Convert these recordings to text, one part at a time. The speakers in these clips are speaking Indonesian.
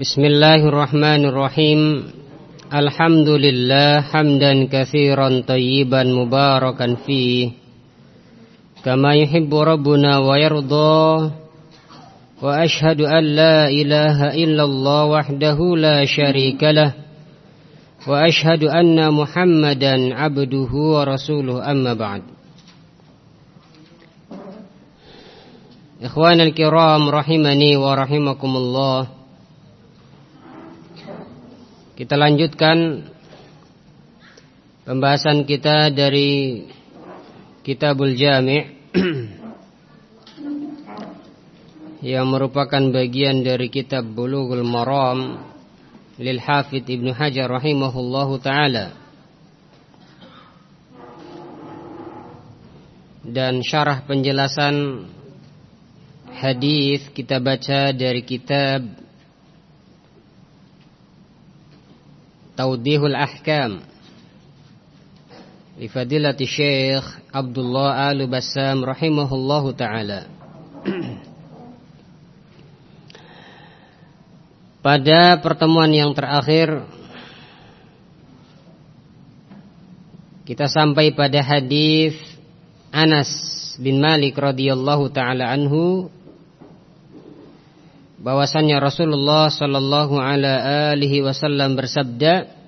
Bismillahirrahmanirrahim. Alhamdulillah Hamdan kathiran tayyiban mubarakan fi Kama yuhibbu Rabbuna wa yardha Wa ashadu an la ilaha illallah wahdahu la sharika lah. Wa ashadu anna muhammadan abduhu wa rasuluh amma ba'd. Ikhwanal kiram rahimani wa rahimakumullah. Kita lanjutkan pembahasan kita dari Kitabul Jami' yang merupakan bagian dari kitab Bulughul Maram lil Hafidh Ibnu Hajar rahimahullahu taala. Dan syarah penjelasan hadis kita baca dari kitab Taudihul Ahkam. Lifadilati Syekh Abdullah Al-Bassam Rahimahullahu Ta'ala. Pada pertemuan yang terakhir Kita sampai pada hadis Anas bin Malik radhiyallahu taala anhu bahwasannya Rasulullah sallallahu alaihi wasallam bersabda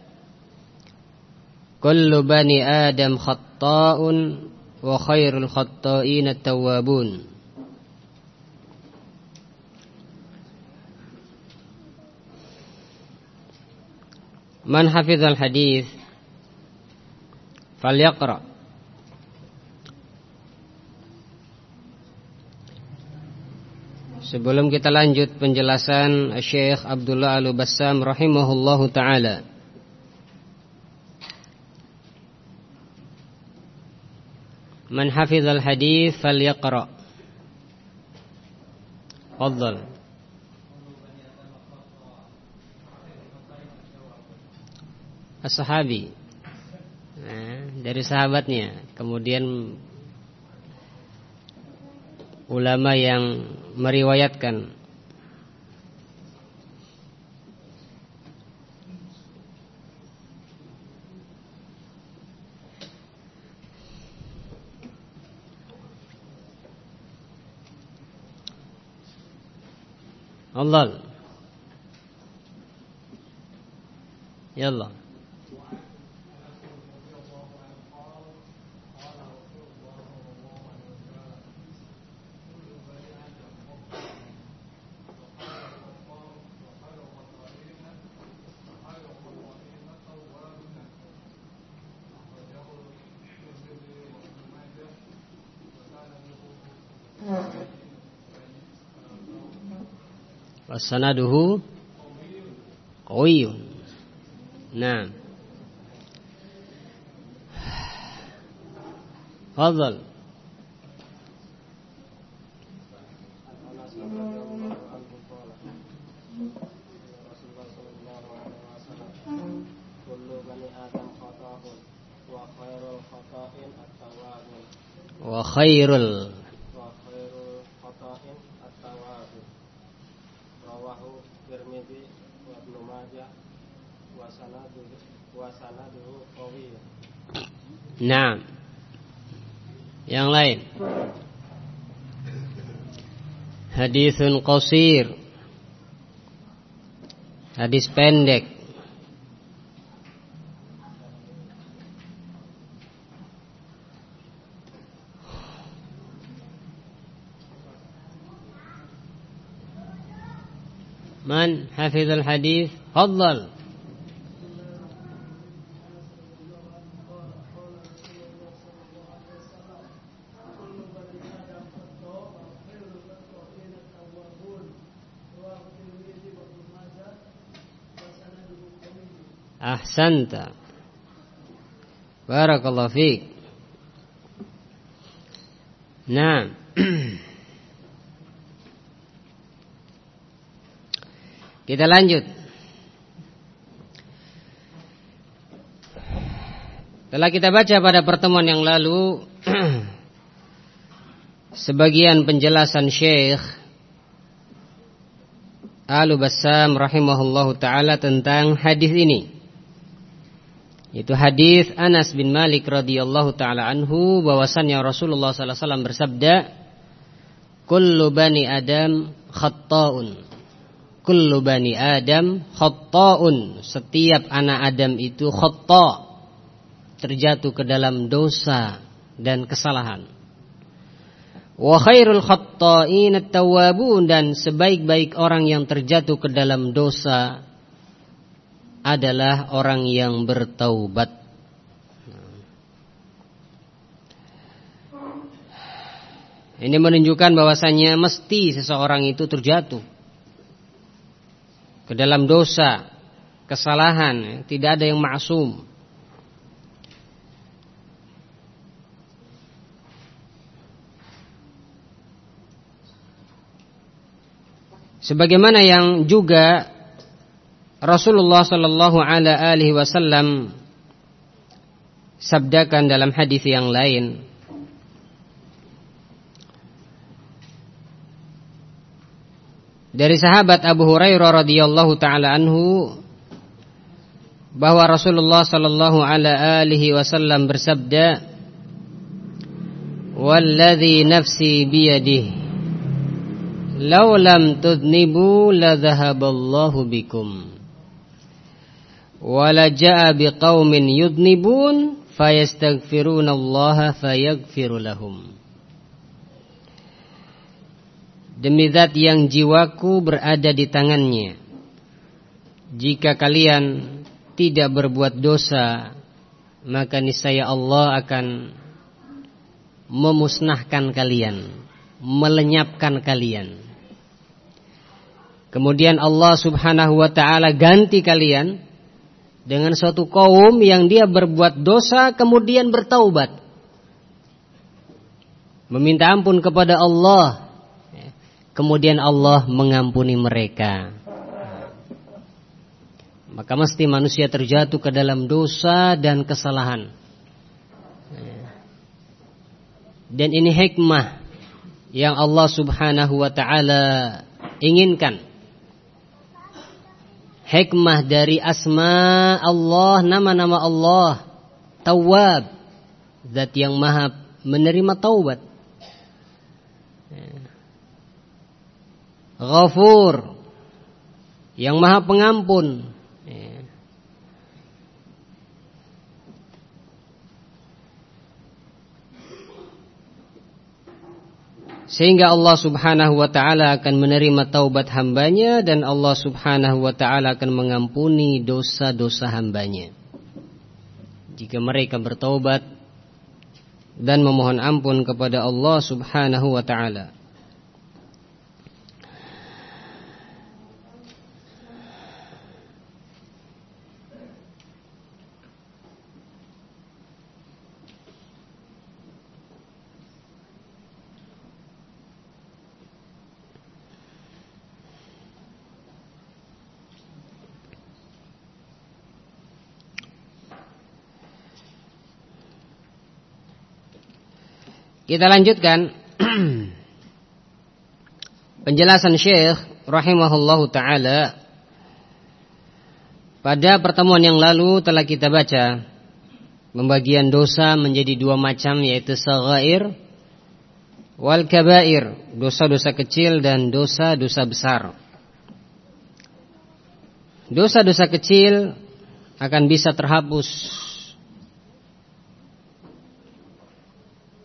Kullu bani Adam khatta'un wa khairul khatta'in at-tawwabun Man hafizal hadis falyaqra' Sebelum kita lanjut penjelasan Syekh Abdullah Al-Bassam rahimahullahu taala. Man hafizal hadis falyaqra. Fadhal. As-sahabi. Nah, dari sahabatnya, kemudian ulama yang meriwayatkan. Allah Ya Allah Wasanaduhu qawiyun. Nah. Fadhal. Wa khairul Nah, Hadisun qasir. Hadis pendek. Man hafizal hadis? Fadhal. Ahsanta. Barakallahu fiik. Nah. Kita lanjut. Telah kita baca pada pertemuan yang lalu sebagian penjelasan Syekh Alu Bassam rahimahullahu taala tentang hadis ini. Itu hadis Anas bin Malik radhiyallahu taala anhu bahwasannya Rasulullah sallallahu alaihi wasallam bersabda, "Kullu bani Adam khatta'un." Kullu bani Adam khatta'un. Setiap anak Adam itu khata' terjatuh ke dalam dosa dan kesalahan. Wa khairul khatta'in at-tawwabun dan sebaik-baik orang yang terjatuh ke dalam dosa adalah orang yang bertaubat. Ini menunjukkan bahwasannya mesti seseorang itu terjatuh ke dalam dosa, kesalahan, tidak ada yang maksum. Sebagaimana yang juga Rasulullah sallallahu alaihi wasallam sabdakan dalam hadis yang lain. Dari sahabat Abu Hurairah radhiyallahu taala anhu bahwa Rasulullah sallallahu alaihi wasallam bersabda Walladhi nafsi biyadihi Lau lam tudnibu la dhahaballahu bikum wala jaa yudnibun fayastaghfirunallaha fayaghfiru lahum. Demi zat yang jiwaku berada di tangannya. Jika kalian tidak berbuat dosa Maka niscaya Allah akan Memusnahkan kalian Melenyapkan kalian. Kemudian Allah subhanahu wa ta'ala ganti kalian dengan suatu kaum yang dia berbuat dosa kemudian bertaubat. Meminta ampun kepada Allah. Kemudian Allah mengampuni mereka. Maka mesti manusia terjatuh ke dalam dosa dan kesalahan. Dan ini hikmah yang Allah subhanahu wa ta'ala inginkan hikmah dari asma Allah, nama-nama Allah, Tawwab, zat yang maha menerima taubat. Ghafur, yang maha pengampun. Sehingga Allah subhanahu wa ta'ala akan menerima taubat hambanya Dan Allah subhanahu wa ta'ala akan mengampuni dosa-dosa hambanya. Jika mereka bertaubat Dan memohon ampun kepada Allah subhanahu wa ta'ala Kita lanjutkan penjelasan Syekh rahimahullahu taala pada pertemuan yang lalu telah kita baca pembagian dosa menjadi dua macam yaitu saghair wal kabair, dosa-dosa kecil dan dosa-dosa besar. Dosa-dosa kecil akan bisa terhapus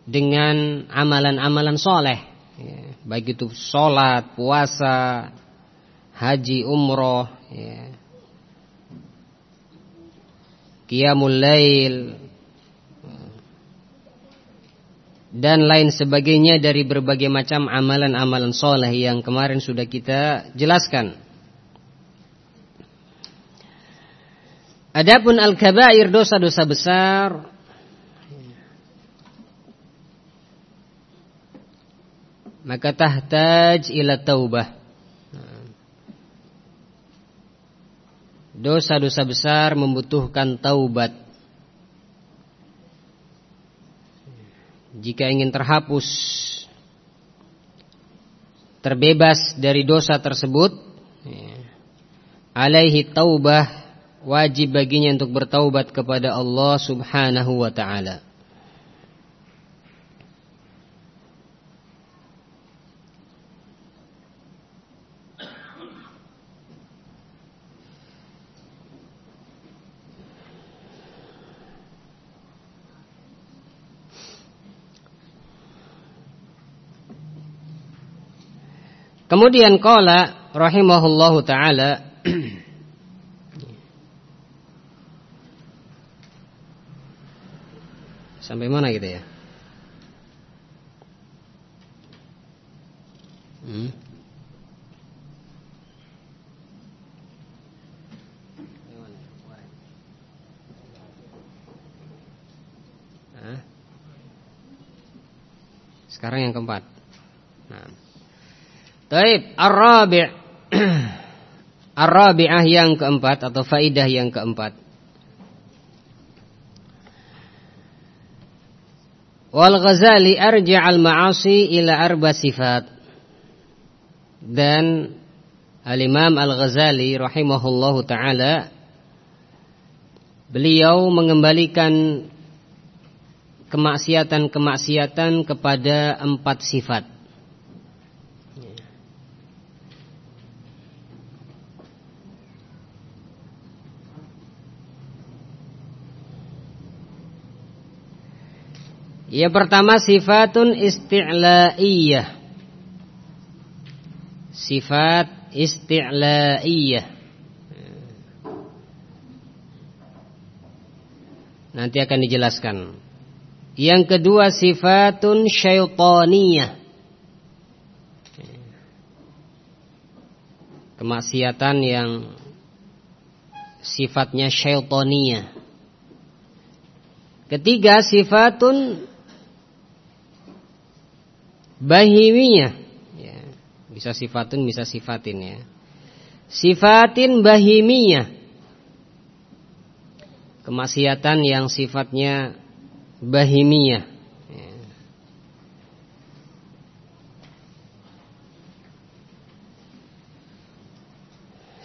dengan amalan-amalan soleh ya, baik itu sholat, puasa, haji, umroh, ya. qiyamul lail dan lain sebagainya dari berbagai macam amalan-amalan soleh yang kemarin sudah kita jelaskan. Adapun al-kabair dosa-dosa besar maka tahtaj ila taubah. Dosa-dosa besar membutuhkan taubat. Jika ingin terhapus terbebas dari dosa tersebut, alaihi taubah wajib baginya untuk bertaubat kepada Allah Subhanahu wa taala. Kemudian qala rahimahullahu taala Sampai mana gitu ya? Hmm. Sekarang yang keempat. Taib Ar-Rabi' Ar-Rabi'ah yang keempat Atau faidah yang keempat. Wal Ghazali arja'al ma'asi ila arba sifat. Dan Al-Imam Al-Ghazali rahimahullahu ta'ala Beliau mengembalikan Kemaksiatan-kemaksiatan kepada empat sifat Yang pertama sifatun isti'la'iyah. Sifat isti'la'iyah. Nanti akan dijelaskan. Yang kedua sifatun syaitaniyah. Kemaksiatan yang sifatnya syaitaniyah. Ketiga sifatun bahimiyah ya, bisa sifatun bisa sifatin ya. Sifatin bahimiyah kemaksiatan yang sifatnya bahimiyah ya.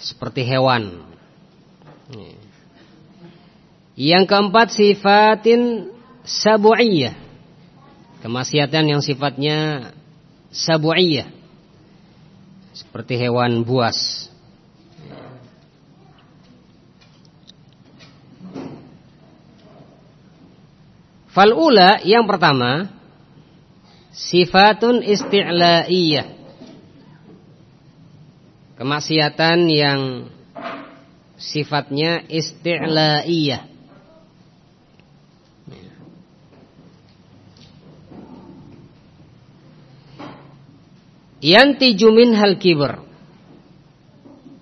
seperti hewan. Ya. yang keempat sifatin sabu'iyah Kemaksiatan yang sifatnya sabu'iyah. Seperti hewan buas. Fal'ula yang pertama Sifatun isti'la'iyah. Kemaksiatan yang sifatnya isti'la'iyah Yantiju hal kibr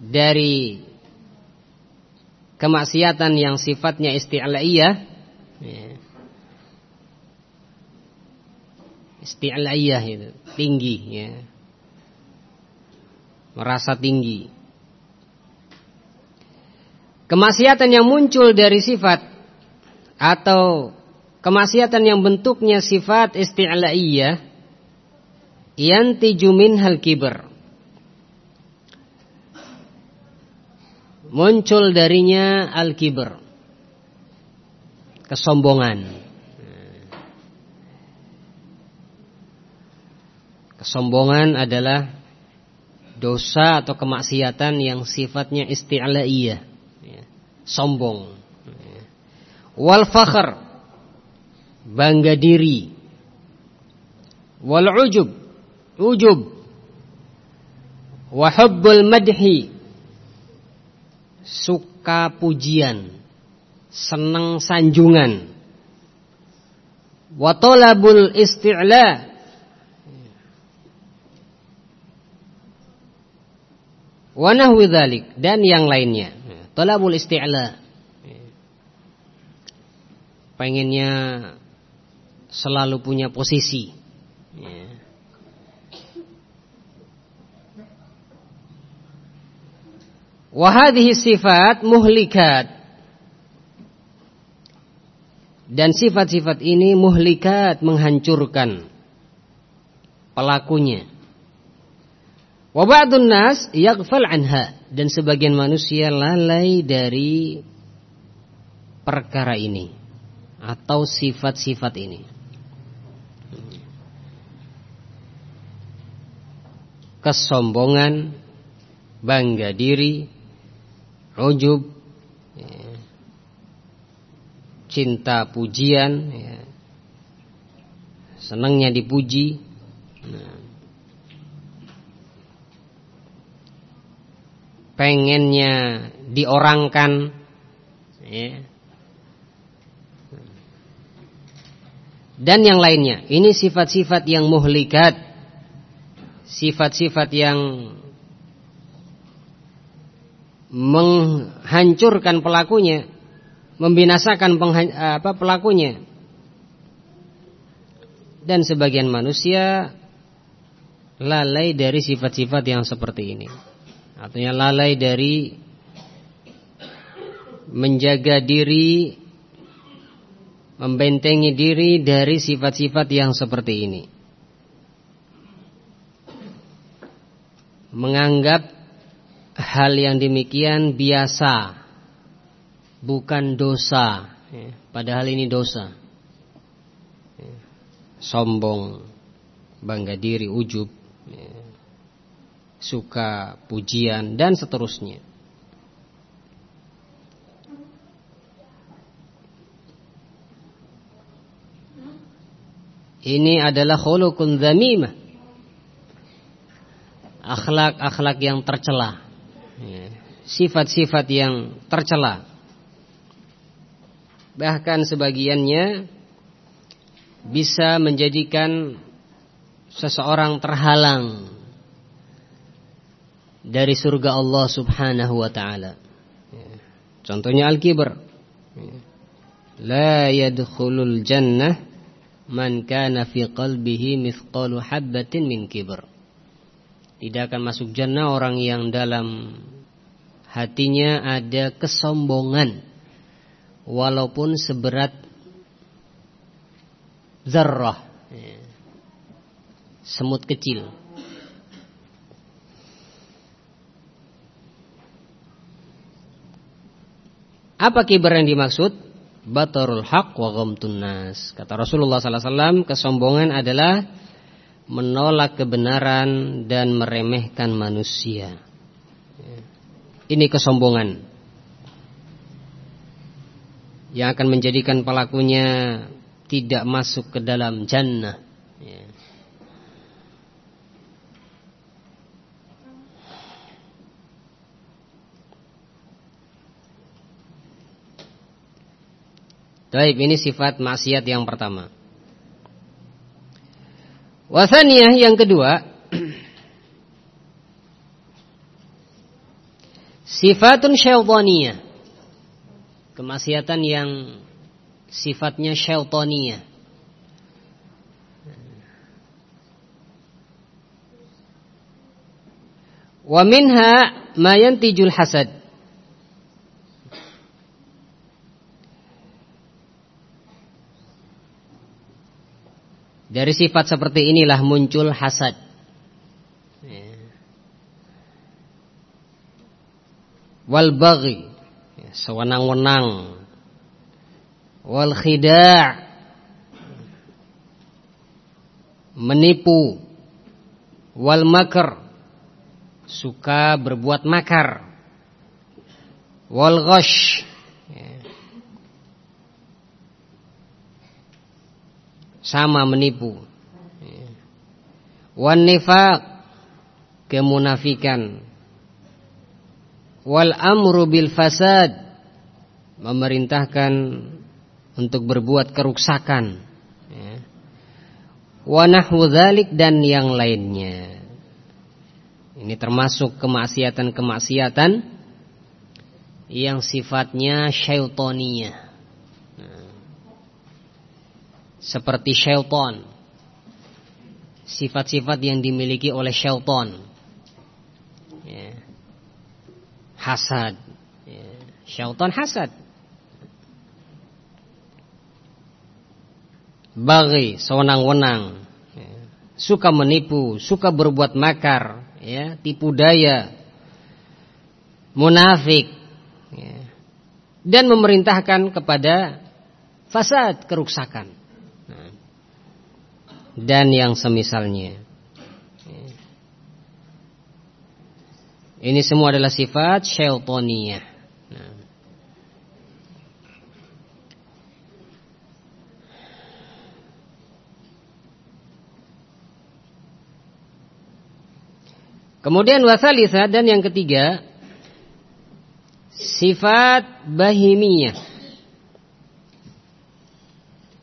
Dari Kemaksiatan yang sifatnya isti'la'iyah ya. Isti'la'iyah itu Tinggi ya. Merasa tinggi Kemaksiatan yang muncul dari sifat Atau Kemaksiatan yang bentuknya sifat isti'la'iyah yantiju hal kiber muncul darinya al kiber kesombongan. Kesombongan adalah dosa atau kemaksiatan yang sifatnya isti'laiyah ya, sombong. Wal fakhr bangga diri. Wal ujub ujub wa hubbul madhi suka pujian senang sanjungan wa talabul isti'la wa nahwi dzalik dan yang lainnya. talabul isti'la pengennya selalu punya posisi Wahadihi sifat muhlikat Dan sifat-sifat ini muhlikat menghancurkan pelakunya. Wa ba'dun nas yaghfal anha dan sebagian manusia lalai dari perkara ini atau sifat-sifat ini. Kesombongan, bangga diri, ujub, ya, cinta pujian, ya, senangnya dipuji. Nah, pengennya diorangkan ya. dan yang lainnya ini sifat-sifat yang muhlikat sifat-sifat yang menghancurkan pelakunya membinasakan apa pelakunya dan sebagian manusia lalai dari sifat-sifat yang seperti ini Artinya lalai dari menjaga diri, membentengi diri dari sifat-sifat yang seperti ini. Menganggap hal yang demikian biasa, bukan dosa. Ya, padahal ini dosa. Ya, sombong, bangga diri, ujub. Ya suka pujian dan seterusnya. Ini adalah khuluqun dzamimah. Akhlak-akhlak yang tercela. Ya, sifat-sifat yang tercela. Bahkan sebagiannya bisa menjadikan seseorang terhalang dari surga Allah Subhanahu wa taala. Ya. Contohnya al-kibr. Ya. La yadkhulul jannah man kana fi qalbihi mithqalu habbatin min kibr. Tidak akan masuk jannah orang yang dalam hatinya ada kesombongan walaupun seberat zarrah. Semut kecil. Apa kibar yang dimaksud? Batarul haq wa ghamtun nas. Kata Rasulullah sallallahu alaihi wasallam, kesombongan adalah menolak kebenaran dan meremehkan manusia. Ini kesombongan yang akan menjadikan pelakunya tidak masuk ke dalam jannah. Baik, ini sifat maksiat yang pertama. Wasaniyah yang kedua Sifatun syaitaniyah. Kemaksiatan yang sifatnya syaitaniyah. Wa minha ma yantijul hasad. Dari sifat seperti inilah muncul hasad. Ya. Wal baghi, ya, sewenang-wenang. Wal khida' menipu. Wal makar, suka berbuat makar. Wal ghash, sama menipu. Wan nifaq kemunafikan. Wal amru bil fasad memerintahkan untuk berbuat keruksakan. Ya. Wa nahwu dan yang lainnya. Ini termasuk kemaksiatan-kemaksiatan yang sifatnya syaitoniyah seperti syaitan. Sifat-sifat yang dimiliki oleh syaitan. Ya. Hasad. Ya. Syaitan hasad. Bagi sewenang-wenang. Ya. Suka menipu, suka berbuat makar. ya, tipu daya, munafik, ya, dan memerintahkan kepada fasad, keruksakan, nah, dan yang semisalnya. Ya. Ini semua adalah sifat syaitaniyah. Nah. Kemudian wasalisa dan yang ketiga sifat bahimiyah.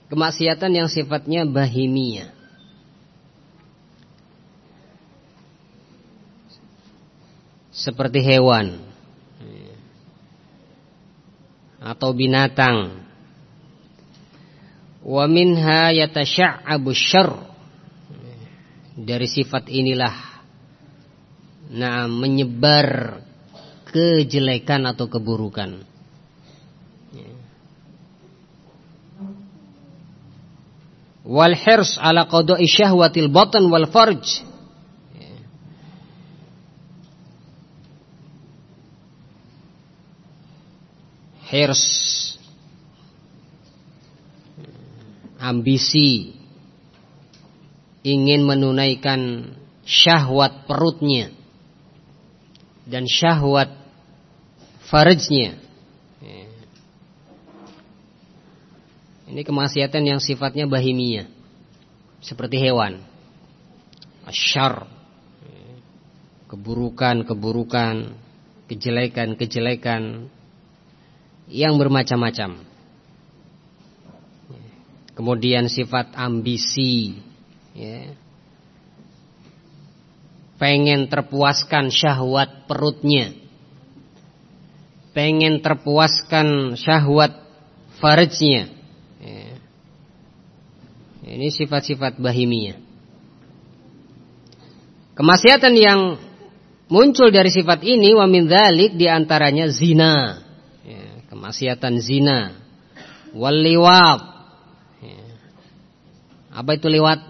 Kemaksiatan yang sifatnya bahimiyah. Seperti hewan atau binatang. Wa minha yatasha'abu syarr. Dari sifat inilah nah menyebar kejelekan atau keburukan. Wal hirs ala qada'i syahwatil batan wal farj. Hirs ambisi ingin menunaikan syahwat perutnya dan syahwat farajnya. Ini kemaksiatan yang sifatnya bahimiyah. Seperti hewan. Asyar. Keburukan-keburukan. Kejelekan-kejelekan. Yang bermacam-macam. Kemudian sifat ambisi. Ya pengen terpuaskan syahwat perutnya, pengen terpuaskan syahwat farajnya. Ya. Ini sifat-sifat bahimiyah. Kemaksiatan yang muncul dari sifat ini wa min dzalik di antaranya zina. Kemaksiatan zina. Wal liwat. Ya. Apa itu liwat?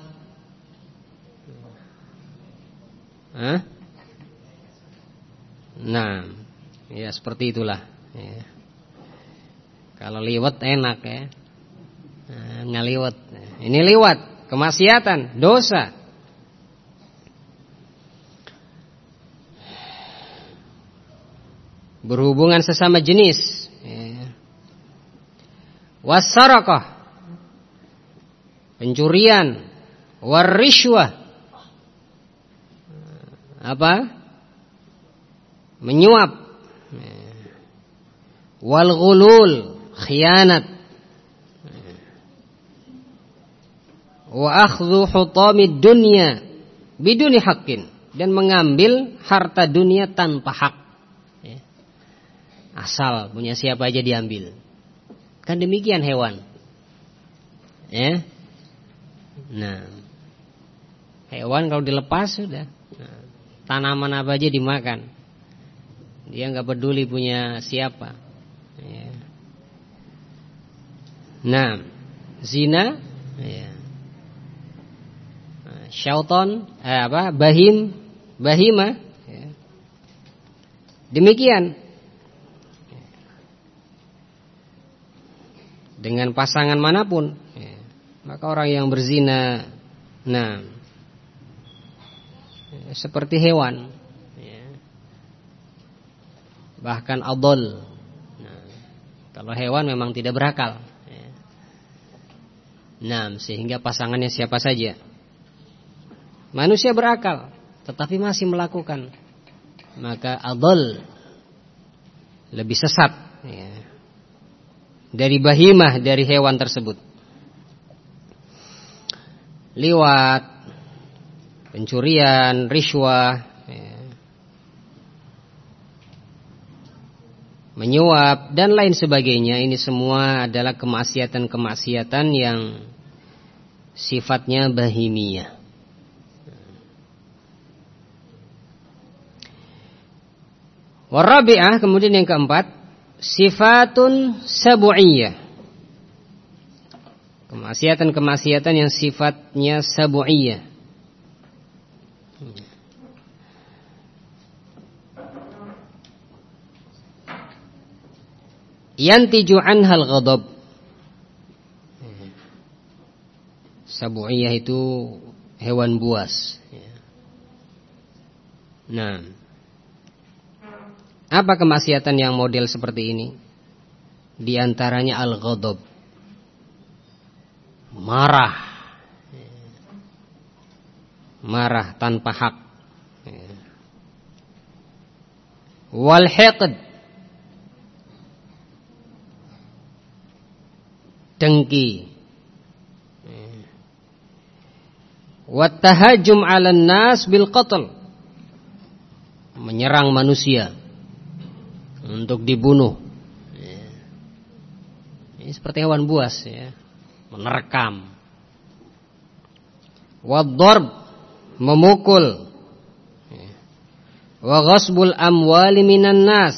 Hah? Nah, ya seperti itulah. Ya. Kalau liwat enak ya, nah, ngaliwat. Ini liwat, kemaksiatan, dosa. Berhubungan sesama jenis. Wasarakah, pencurian, warishwah, apa? Menyuap. Wal ghulul, khianat. Wa akhdhu hutamid dunya biduni haqqin dan mengambil harta dunia tanpa hak. Ya. Asal punya siapa aja diambil. Kan demikian hewan. Ya. Nah. Hewan kalau dilepas sudah tanaman apa aja dimakan. Dia nggak peduli punya siapa. Ya. Nah, zina, ya. Nah, syaiton, eh, apa? Bahim, bahima. Ya. Demikian. Dengan pasangan mana pun, ya. maka orang yang berzina, nah seperti hewan ya. bahkan adol nah, kalau hewan memang tidak berakal ya. nah sehingga pasangannya siapa saja manusia berakal tetapi masih melakukan maka adol lebih sesat ya. Dari bahimah dari hewan tersebut liwat pencurian, riswah, ya. menyuap dan lain sebagainya. Ini semua adalah kemaksiatan-kemaksiatan yang sifatnya bahimiyah. Warabi'ah kemudian yang keempat sifatun sabu'iyah. Kemaksiatan-kemaksiatan yang sifatnya sabu'iyah. Yantiju hal ghadab. Sabu'iyah itu hewan buas. Nah apa kemaksiatan yang model seperti ini? Di antaranya al-ghadab. Marah. Marah tanpa hak. Wal hiqd. Dengki. Wattahajum 'alan nas bil qatl. Menyerang manusia untuk dibunuh. Ini seperti hewan buas ya, menerkam. Wadorb memukul. Wa ghasbul amwali minan nas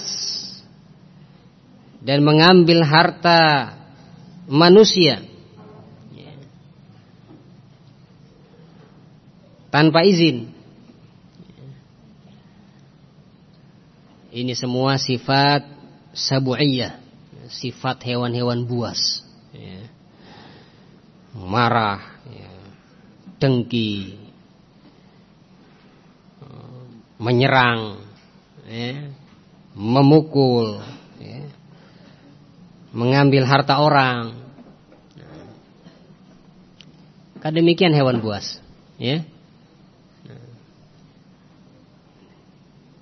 dan mengambil harta manusia tanpa izin. Ini semua sifat sabu'iyah, sifat hewan-hewan buas. Ya. Marah, ya. dengki, menyerang, ya. memukul, ya. mengambil harta orang. Kan demikian hewan buas, ya.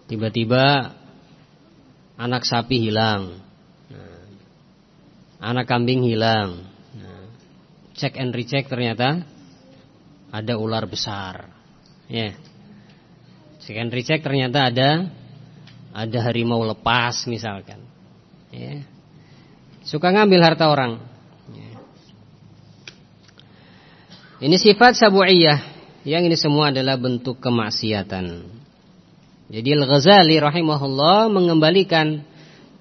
Tiba-tiba anak sapi hilang, anak kambing hilang. Nah, cek and recheck ternyata ada ular besar. Ya, cek and recheck ternyata ada ada harimau lepas misalkan. Ya, suka ngambil harta orang. Yeah. Ini sifat sabu'iyah yang ini semua adalah bentuk kemaksiatan. Jadi Al-Ghazali rahimahullah mengembalikan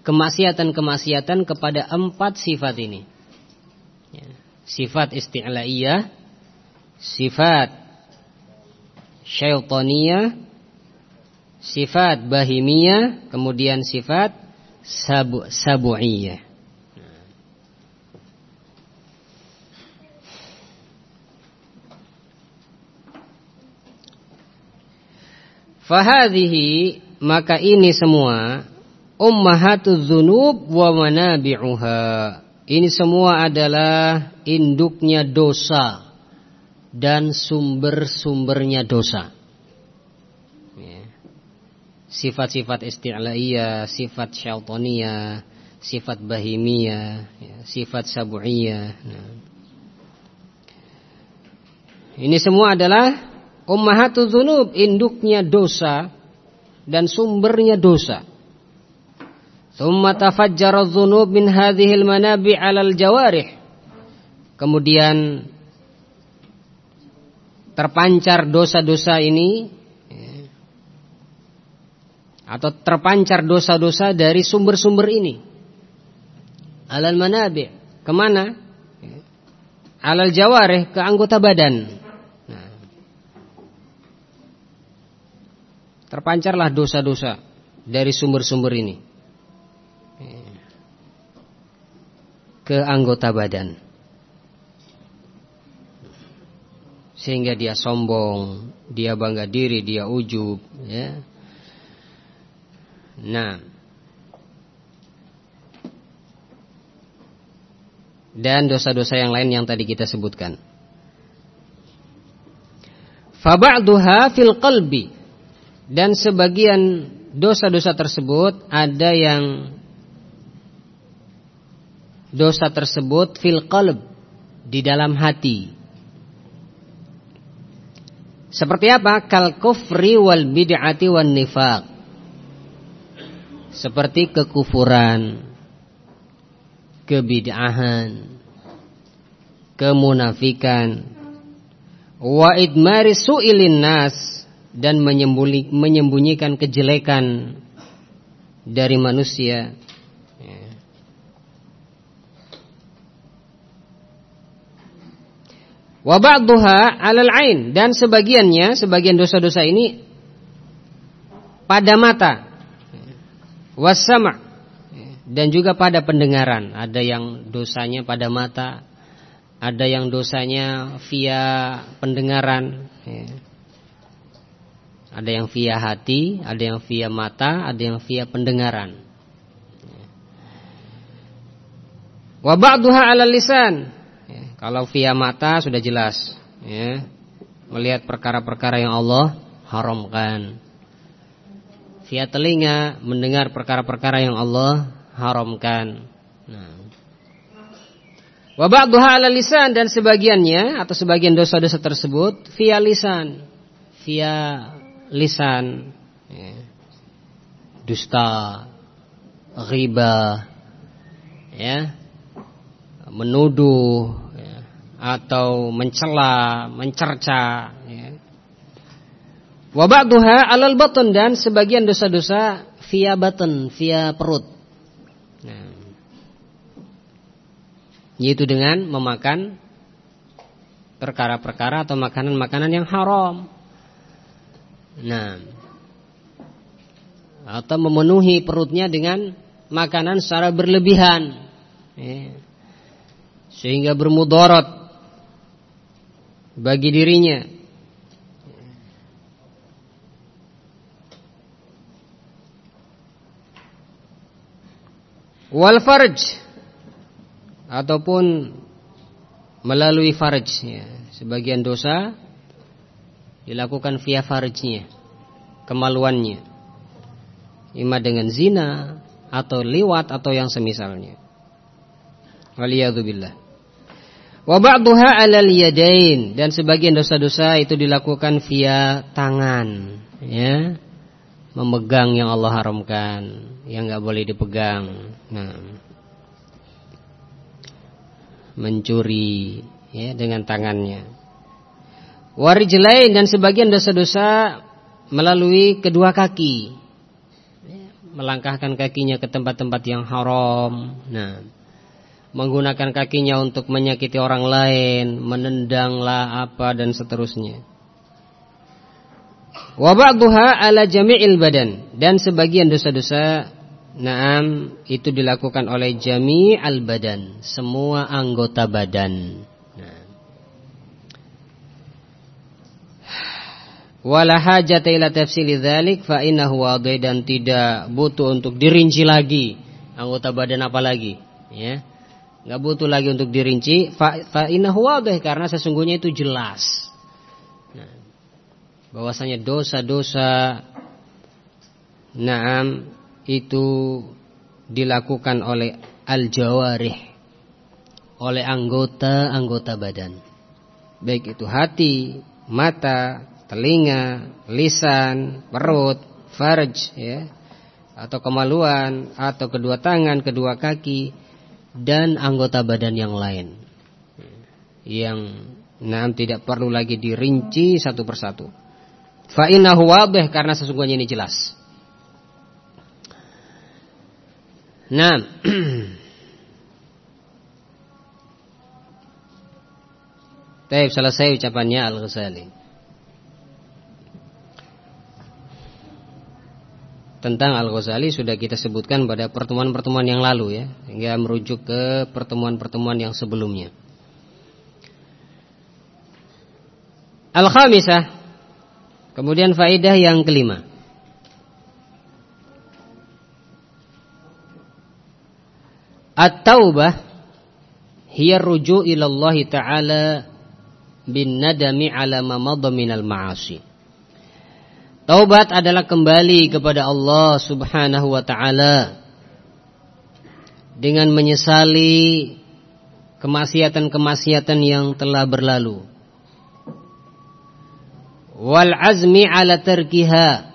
kemaksiatan-kemaksiatan kepada empat sifat ini. Ya. Sifat isti'la'iyah, sifat syaitaniyah, sifat bahimiyah, kemudian sifat sabu sabu'iyah. Fahadhihi maka ini semua ummahatuz dzunub wa manabi'uha. Ini semua adalah induknya dosa dan sumber-sumbernya dosa. Ya. Sifat-sifat isti'laiyah, sifat syaitaniyah, sifat bahimiyah, ya, sifat sabu'iyah. Nah. Ini semua adalah Ummahatul dzunub induknya dosa dan sumbernya dosa. Tsumma tafajjara dzunub min hadhil manabi 'alal jawarih. Kemudian terpancar dosa-dosa ini atau terpancar dosa-dosa dari sumber-sumber ini. Alal manabi ke mana? Alal jawarih ke anggota badan. Terpancarlah dosa-dosa dari sumber-sumber ini ke anggota badan. Sehingga dia sombong, dia bangga diri, dia ujub, ya. Nah, dan dosa-dosa yang lain yang tadi kita sebutkan. Faba'duha fil qalbi dan sebagian dosa-dosa tersebut ada yang dosa tersebut fil qalb di dalam hati. Seperti apa? Kal kufri wal bid'ati wan nifaq. Seperti kekufuran, kebid'ahan, kemunafikan, wa idmari su'ilin nas dan menyembunyikan kejelekan dari manusia. Wa ba'dhuha 'alal 'ain dan sebagiannya sebagian dosa-dosa ini pada mata. Wasama' dan juga pada pendengaran. Ada yang dosanya pada mata, ada yang dosanya via pendengaran. Ya. Ada yang via hati, ada yang via mata, ada yang via pendengaran. Wa ba'duha 'ala lisan. Ya, kalau via mata sudah jelas, ya. Melihat perkara-perkara yang Allah haramkan. Via telinga mendengar perkara-perkara yang Allah haramkan. Nah. Wa ba'dhuha 'ala lisan dan sebagiannya atau sebagian dosa-dosa tersebut via lisan, via lisan. Ya. Dusta, riba, ya, menuduh, ya, atau mencela, mencerca. Ya. Wa ba'dhuha 'alal batn dan sebagian dosa-dosa via batn, via perut. Nah, yaitu dengan memakan perkara-perkara atau makanan-makanan yang haram. Nah, atau memenuhi perutnya dengan makanan secara berlebihan, ya, sehingga bermudarat bagi dirinya. wal farj ataupun melalui farj ya. sebagian dosa dilakukan via farjnya kemaluannya. Ima dengan zina atau liwat atau yang semisalnya. Waliyadzubillah wa ba'daha 'alal yadain. Dan sebagian dosa-dosa itu dilakukan via tangan ya. Memegang yang Allah haramkan, yang nggak boleh dipegang. Nah, mencuri ya dengan tangannya. Warijlain dan sebagian dosa-dosa melalui kedua kaki. Melangkahkan kakinya ke tempat-tempat yang haram. Nah, menggunakan kakinya untuk menyakiti orang lain, menendanglah apa dan seterusnya. Wa ala jami'il badan dan sebagian dosa-dosa na'am itu dilakukan oleh jami'al badan, semua anggota badan. Nah. Wala hajata ila tafsili dzalik fa innahu dan tidak butuh untuk dirinci lagi anggota badan apa lagi, ya. Enggak butuh lagi untuk dirinci fa, innahu karena sesungguhnya itu jelas bahwasanya dosa-dosa Naam itu dilakukan oleh al-jawarih oleh anggota-anggota badan. Baik itu hati, mata, telinga, lisan, perut, farj ya atau kemaluan atau kedua tangan, kedua kaki dan anggota badan yang lain. Yang nah tidak perlu lagi dirinci satu persatu. Fa innahu wadih karena sesungguhnya ini jelas. Nah, Baik, selesai ucapannya Al-Ghazali. Tentang Al-Ghazali sudah kita sebutkan pada pertemuan-pertemuan yang lalu ya, hingga merujuk ke pertemuan-pertemuan yang sebelumnya. Al-Khamisah Kemudian faedah yang kelima. At-taubah hiya ruju' ila Allah Ta'ala bin nadami ala ma madha minal ma'asi. Taubat adalah kembali kepada Allah Subhanahu wa taala. Dengan menyesali kemaksiatan-kemaksiatan yang telah berlalu. Wal azmi ala terkiha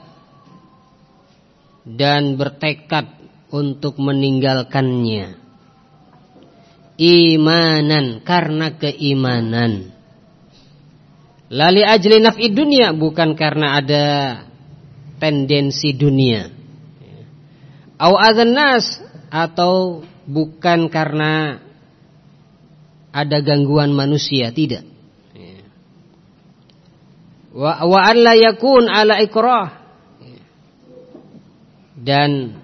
dan bertekad untuk meninggalkannya. Imanan karena keimanan lali ajli naf'i dunia bukan karena ada tendensi dunia au nas atau bukan karena ada gangguan manusia tidak wa wa alla yakun ala ikrah dan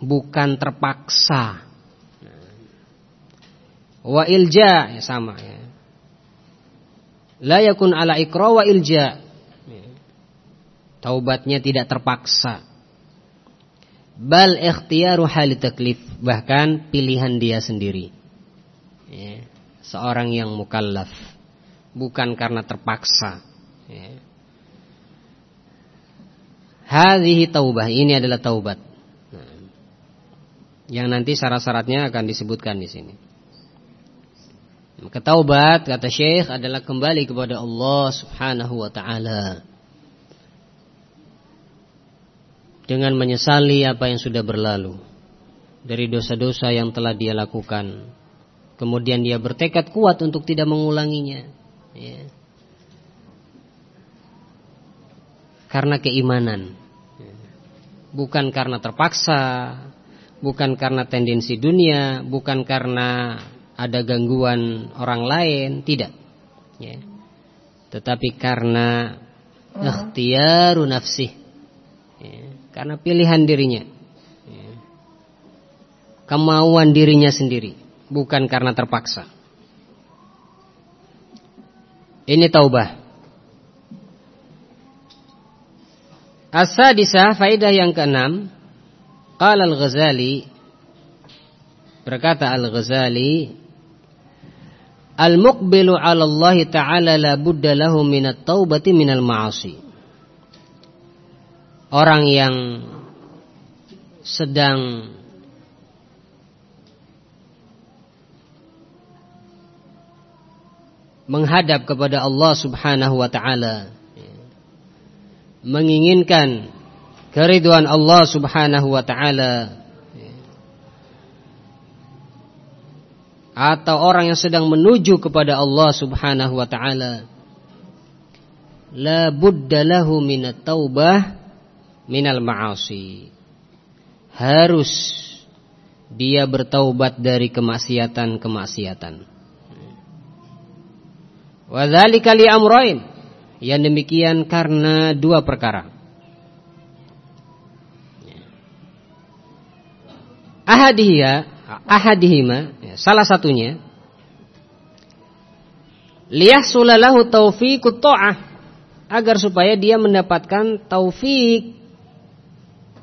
bukan terpaksa. Wa ilja ya sama ya. La yakun ala ikra wa ilja. Taubatnya tidak terpaksa. Bal ikhtiyaru hal taklif, bahkan pilihan dia sendiri. Ya. Seorang yang mukallaf, bukan karena terpaksa. Ya. Hadhihi taubah, ini adalah taubat. Nah, yang nanti syarat-syaratnya akan disebutkan di sini. Maka taubat kata Syekh adalah kembali kepada Allah Subhanahu wa taala. Dengan menyesali apa yang sudah berlalu dari dosa-dosa yang telah dia lakukan. Kemudian dia bertekad kuat untuk tidak mengulanginya. Ya. Karena keimanan. Bukan karena terpaksa, bukan karena tendensi dunia, bukan karena ada gangguan orang lain, tidak. Ya. Tetapi karena ikhtiaru nafsih. Ya. Karena pilihan dirinya. Ya. Kemauan dirinya sendiri, bukan karena terpaksa. Ini taubah. As-sadisah faidah yang keenam, qala Al-Ghazali berkata Al-Ghazali Al-muqbilu 'ala Allah Ta'ala la budda lahu minat taubati minal ma'asi. Orang yang sedang menghadap kepada Allah Subhanahu wa taala menginginkan keriduan Allah Subhanahu wa taala atau orang yang sedang menuju kepada Allah Subhanahu wa taala. La budda lahu taubah minal ma'asi harus dia bertaubat dari kemaksiatan-kemaksiatan. Wa dzalika li amrayn. Yang demikian karena dua perkara. Ahadiyah ahadihima ya, salah satunya liyahsulalahu taufiqut ta'ah agar supaya dia mendapatkan taufik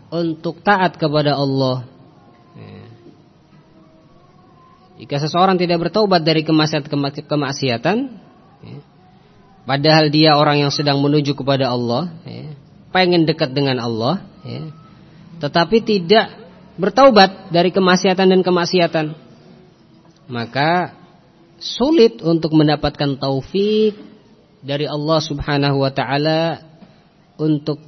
untuk taat kepada Allah. Ya. Jika seseorang tidak bertobat dari kemaksiatan, ya, padahal dia orang yang sedang menuju kepada Allah, ya, pengen dekat dengan Allah, tetapi tidak bertaubat dari kemaksiatan dan kemaksiatan maka sulit untuk mendapatkan taufik dari Allah Subhanahu wa taala untuk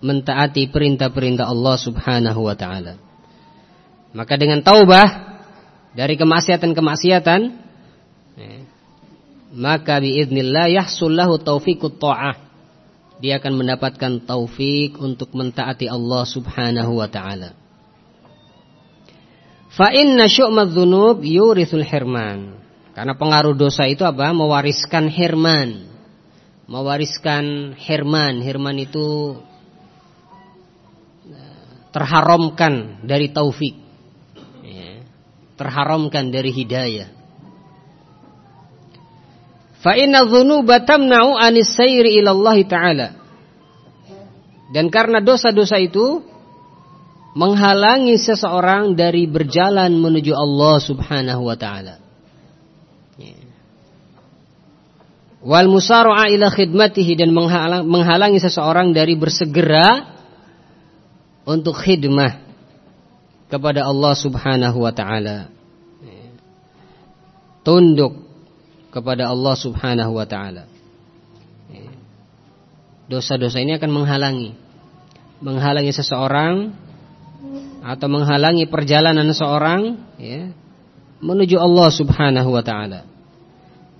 mentaati perintah-perintah Allah Subhanahu wa taala. Maka dengan taubah dari kemaksiatan-kemaksiatan maka biiznillah yahsul lahu taufiqut ta'ah. Dia akan mendapatkan taufik untuk mentaati Allah Subhanahu wa taala. Fa inna syu'madz dzunub yurithul hirman. Karena pengaruh dosa itu apa? Mewariskan hirman. Mewariskan hirman. Hirman itu eh, terharamkan dari taufik. Ya. Terharamkan dari hidayah. Fa inna dzunuba tamna'u anis sayri ila Allah taala. Dan karena dosa-dosa itu menghalangi seseorang dari berjalan menuju Allah Subhanahu wa taala. Ya. Wal musara'a ila khidmatihi dan menghalangi seseorang dari bersegera untuk khidmah kepada Allah Subhanahu wa taala. Ya. Tunduk kepada Allah Subhanahu wa taala. Ya. Dosa-dosa ini akan menghalangi menghalangi seseorang atau menghalangi perjalanan seorang ya, menuju Allah Subhanahu wa taala.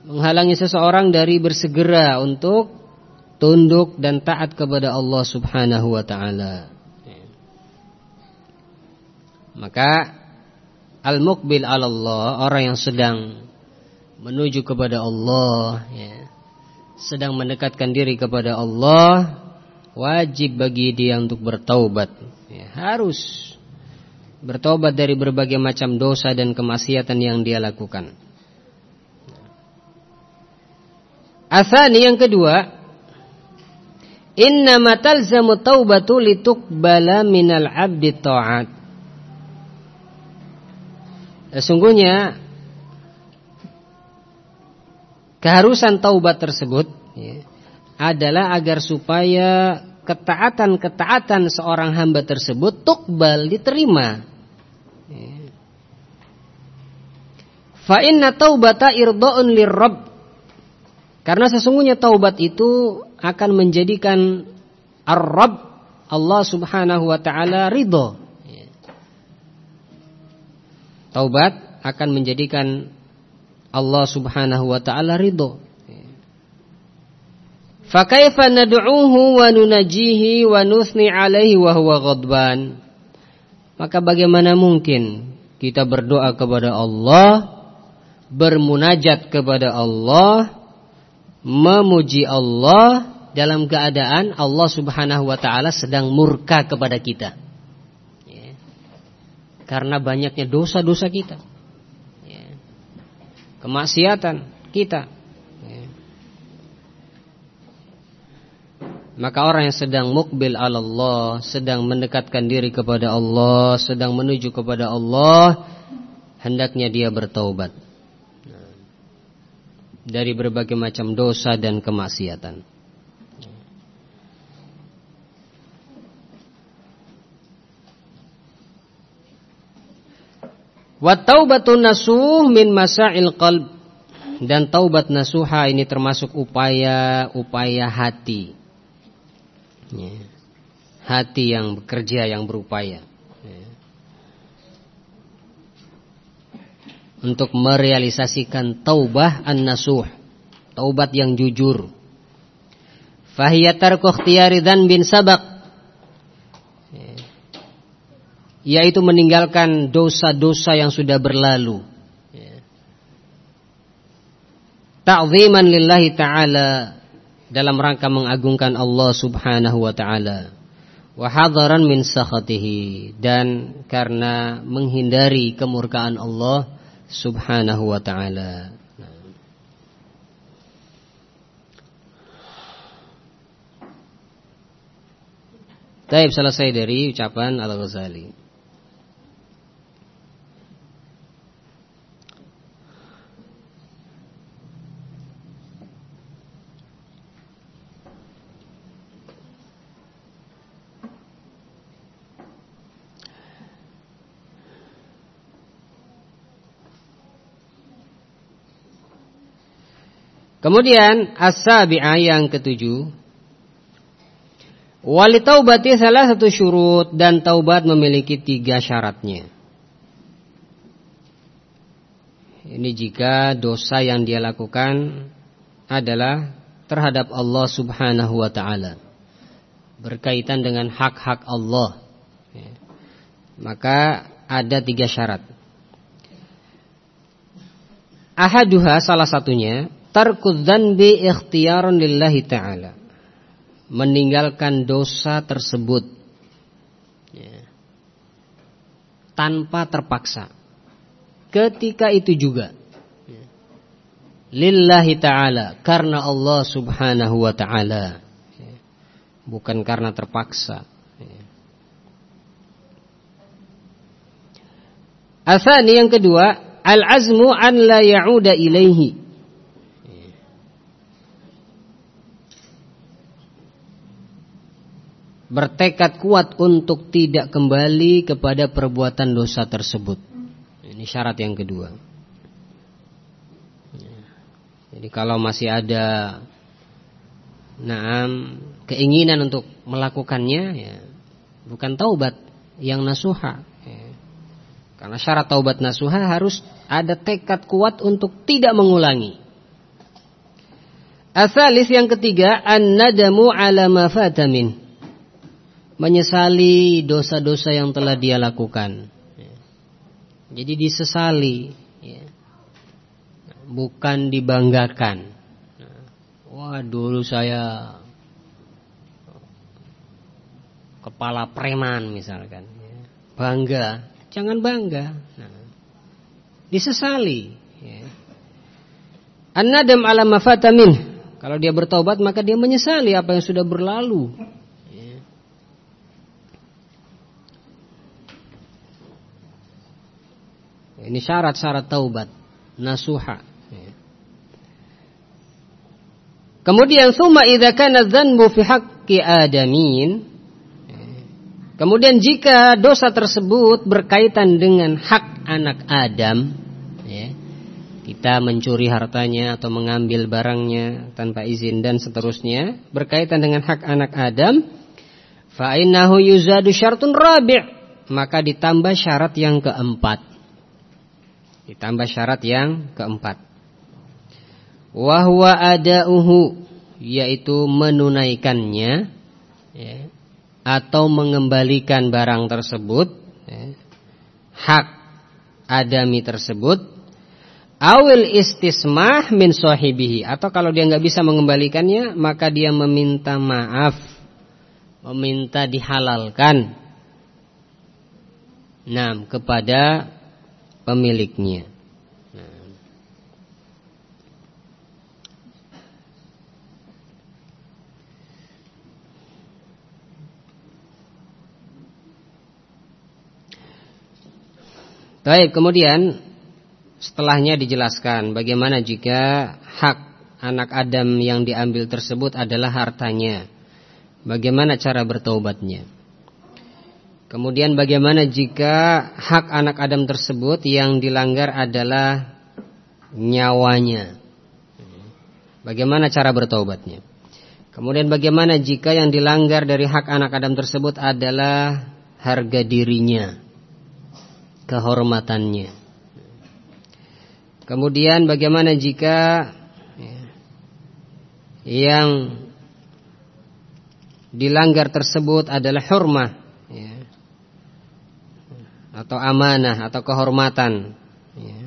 Menghalangi seseorang dari bersegera untuk tunduk dan taat kepada Allah Subhanahu wa taala. Maka al-muqbil 'ala Allah, orang yang sedang menuju kepada Allah ya, sedang mendekatkan diri kepada Allah, wajib bagi dia untuk bertaubat. Ya, harus bertobat dari berbagai macam dosa dan kemaksiatan yang dia lakukan. Asani yang kedua, inna matalzamu taubatu litukbala minal abdi ta'at. Sesungguhnya keharusan taubat tersebut ya, adalah agar supaya ketaatan-ketaatan seorang hamba tersebut tukbal diterima. Fa inna taubata irda'un lirrabb karena sesungguhnya taubat itu akan menjadikan Ar-Rabb Allah Subhanahu wa taala ridho. Taubat akan menjadikan Allah Subhanahu wa taala ridho. Fakaifa nad'uhu wa nunajihi wa nuthni alaihi wa huwa ghadban? Maka bagaimana mungkin kita berdoa kepada Allah, bermunajat kepada Allah memuji Allah dalam keadaan Allah Subhanahu wa taala sedang murka kepada kita. Ya. Karena banyaknya dosa-dosa kita. Ya. Kemaksiatan kita. Ya. Maka orang yang sedang mukbil Allah, sedang mendekatkan diri kepada Allah, sedang menuju kepada Allah, hendaknya dia bertaubat dari berbagai macam dosa dan kemaksiatan. Wa taubatun nasuh min masail qalb dan taubat nasuha ini termasuk upaya-upaya hati. Ya. Hati yang bekerja yang berupaya. Untuk merealisasikan taubah an-nasuh, taubat yang jujur. Fahiyat tarku ikhtiyari bin sabak yaitu meninggalkan dosa-dosa yang sudah berlalu. Ta'ziman lillahi ta'ala dalam rangka mengagungkan Allah Subhanahu wa taala. Wa hadaran min sakhatihi dan karena menghindari kemurkaan Allah subhanahu wa ta'ala. Taib selesai dari ucapan Al-Ghazali Kemudian as-sabi'ah yang ketujuh Wali taubati salah satu syurut dan taubat memiliki tiga syaratnya. Ini jika dosa yang dia lakukan adalah terhadap Allah Subhanahu wa taala. Berkaitan dengan hak-hak Allah. Maka ada tiga syarat. Ahaduha salah satunya Tarkud dzanbi ikhtiyaran lillahi ta'ala. Meninggalkan dosa tersebut. Ya. Tanpa terpaksa. Ketika itu juga. Ya. Lillahi ta'ala. Karena Allah subhanahu wa ta'ala. Ya. Bukan karena terpaksa. Ya. Asani yang kedua. Al-azmu an la ya'uda ilaihi bertekad kuat untuk tidak kembali kepada perbuatan dosa tersebut. Ini syarat yang kedua. Jadi kalau masih ada naam keinginan untuk melakukannya ya bukan taubat yang nasuha. Ya. Karena syarat taubat nasuha harus ada tekad kuat untuk tidak mengulangi. Asalis yang ketiga an-nadamu ala menyesali dosa-dosa yang telah dia lakukan. Jadi disesali, ya. bukan dibanggakan. Wah dulu saya kepala preman misalkan, bangga jangan bangga. Nah, disesali. Ya. An-nadam ala mafatamin. Kalau dia bertobat maka dia menyesali apa yang sudah berlalu. Ya. Ini syarat-syarat taubat. Nasuha. Kemudian summa idza kana dzanbu fi haqqi adamin Kemudian jika dosa tersebut berkaitan dengan hak anak Adam, ya, kita mencuri hartanya atau mengambil barangnya tanpa izin dan seterusnya, berkaitan dengan hak anak Adam, fa'innahu yuzadu syartun rabi' maka ditambah syarat yang keempat. Ditambah syarat yang keempat. Wahwa ada'uhu yaitu menunaikannya ya, atau mengembalikan barang tersebut ya, hak adami tersebut awil istismah min sahibihi atau kalau dia nggak bisa mengembalikannya maka dia meminta maaf meminta dihalalkan nah kepada pemiliknya Baik, kemudian setelahnya dijelaskan bagaimana jika hak anak Adam yang diambil tersebut adalah hartanya. Bagaimana cara bertaubatnya? Kemudian bagaimana jika hak anak Adam tersebut yang dilanggar adalah nyawanya? Bagaimana cara bertaubatnya? Kemudian bagaimana jika yang dilanggar dari hak anak Adam tersebut adalah harga dirinya? kehormatannya. Kemudian bagaimana jika yang dilanggar tersebut adalah hurmah ya, atau amanah atau kehormatan ya.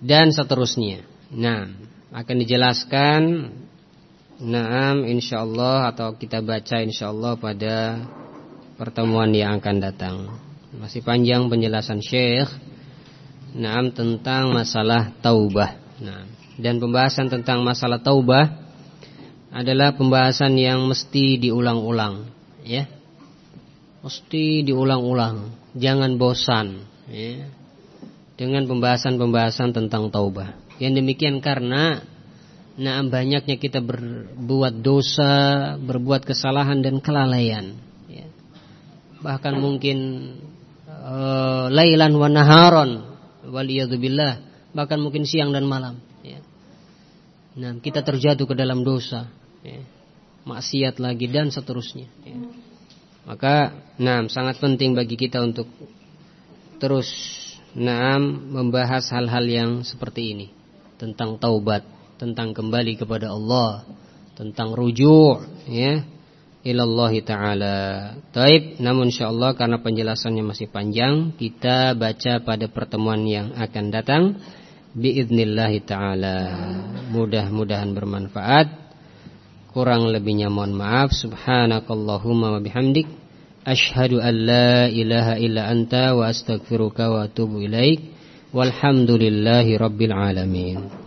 dan seterusnya. Nah, akan dijelaskan Naam insyaallah atau kita baca insyaallah pada pertemuan yang akan datang. Masih panjang penjelasan Syekh Naam tentang masalah taubah. Nah, dan pembahasan tentang masalah taubah adalah pembahasan yang mesti diulang-ulang, ya. Mesti diulang-ulang, jangan bosan, ya dengan pembahasan-pembahasan tentang taubah. Yang demikian karena nah banyaknya kita berbuat dosa, berbuat kesalahan dan kelalaian. Ya. Bahkan mungkin uh, lailan wa naharon waliyadzubillah, bahkan mungkin siang dan malam. Ya. Nah kita terjatuh ke dalam dosa, ya. maksiat lagi dan seterusnya. Ya. Maka, nah sangat penting bagi kita untuk terus Naam membahas hal-hal yang seperti ini tentang taubat, tentang kembali kepada Allah, tentang rujuk ya ilallah taala. Taib, namun insyaallah karena penjelasannya masih panjang, kita baca pada pertemuan yang akan datang biidznillah taala. Mudah-mudahan bermanfaat. Kurang lebihnya mohon maaf. Subhanakallahumma wa bihamdik Ashhadu an la ilaha illa anta wa astaghfiruka wa atubu ilaik. Walhamdulillahi rabbil alamin.